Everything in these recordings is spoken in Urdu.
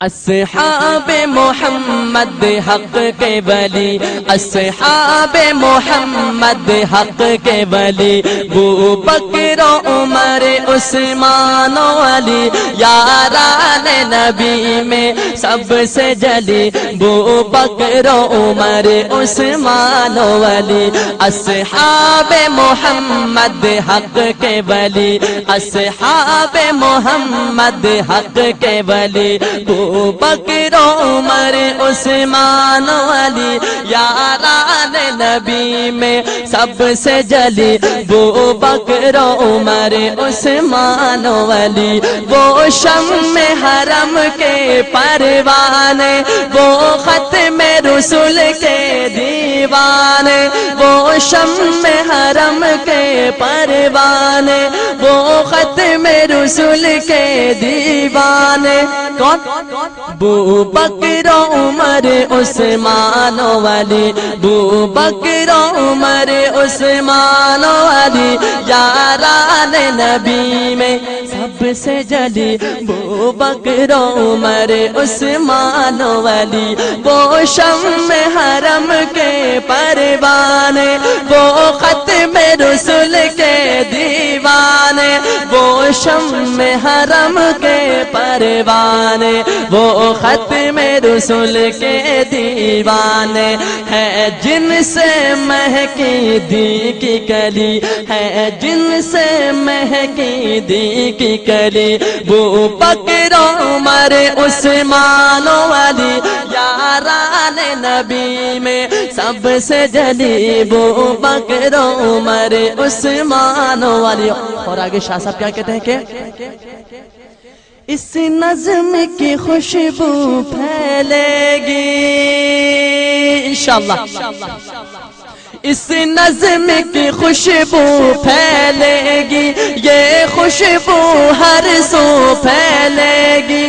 اصحاب محمد حق کے ولی اصحاب محمد حق کے ولی۔ بو بکر و عمر، عثمان و علی یاران نبی میں سب سے جلی۔ بو بکر و عمر، عثمان و علی۔ اصحاب محمد حق کے ولی۔ اصحاب محمد حق کے ولی۔ بو بکر عمر عثمان علی یاران نبی میں سب سے جلی۔ وہ بکر عمر عثمان علی وہ شم حرم کے پروانے، وہ ختم رسول کے دیوانے۔ وہ شم حرم کے پروانے، وہ ختم رسول کے دیوانے۔ کون؟ بو بکر عمر، عثمان والی بو بکر عمر، عثمان والی یاران نبی میں سب سے جلی۔ بو بکر عمر، عثمان والی وہ شم حرم کے پروانے۔ رسول کے دیوانے، وہ شم حرم کے پروانے، وہ ختم رسول کے دیوانے۔ ہے جن سے مہکی دی کی کلی، ہے جن سے مہکی دی کی کلی۔ وہ بکر عمر، عثمان والی یاران نبی میں سب سے جلی وہ بکر عمر عثمان والی اور آگے شاہ صاحب کیا کہتے ہیں کہ اس نظم کی خوشبو پھیلے گی. انشاءاللہ. اس نظم کی خوشبو پھیلے گی. یہ خوشبو ہر سو پھیلے گی.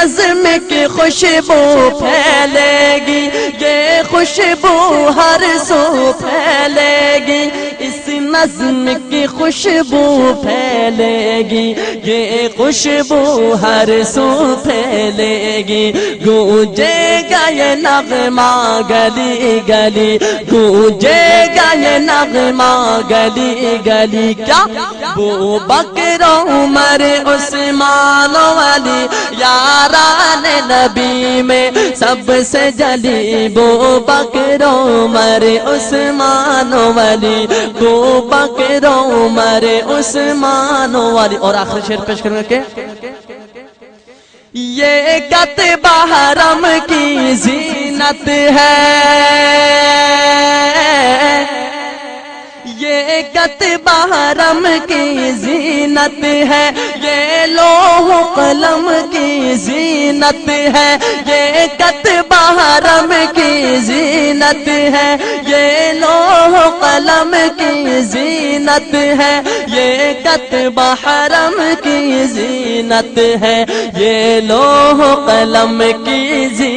نظم کی خوشبو پھیلے گی یہ خوشبو ہر سو پھیلے گی۔ اس نظم کی خوشبو پھیلے گی، یہ خوشبو ہر سو پھیلے گی۔ گونجے گا یہ نغمہ گلی گلی، گونجے گا یہ نغمہ گلی گلی۔ کیا؟ وہ بکر، عمر، عثمان والی یاران نبی میں سب سے جلی وہ بکر عمر، عثمان والی وہ بکر عمر، عثمان والی اور آخر شیر پیش کرنے کے یہ کت بحرم کی زینت ہے۔ کت بحرم کی زینت ہے۔ یہ لوح قلم کی زینت ہے۔ یہ کت بحرم کی زینت ہے۔ یہ لوح قلم کی زینت ہے۔ یہ کت بحرم کی زینت ہے۔ یہ لوح قلم کی زینت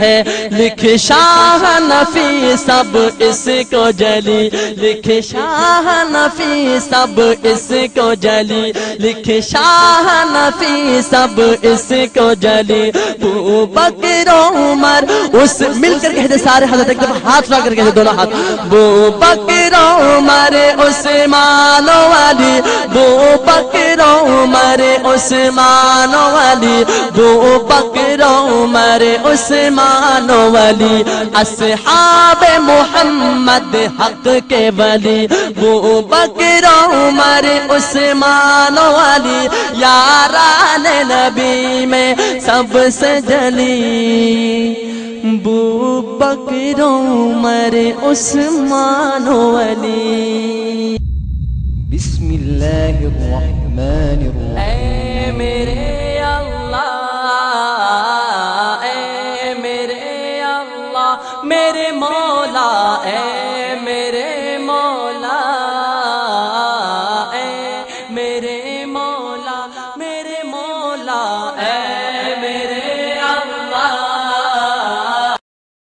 ہے۔ لکھ شاہ نفی سب اس کو جلی۔ لکھ شاہ نفی سب اس کو جلی۔ لکھ شاہ نفی سب اس کو جلی۔ بو بکر عمر اس مل کر کہتے سارے حضرت ایک دفعہ ہاتھ لا کر کہتے دونوں ہاتھ۔ بو بکر عمر، عثمان والی بو بکر عمر عثمان والی بو بکر، عمر عثمان والی اصحاب محمد حق کے ولی وہ بکر، عمر عثمان والی یاران نبی میں سب سے جلی۔ بو بکر، عمر عثمان والی میرے مولا اے میرے مولا اے میرے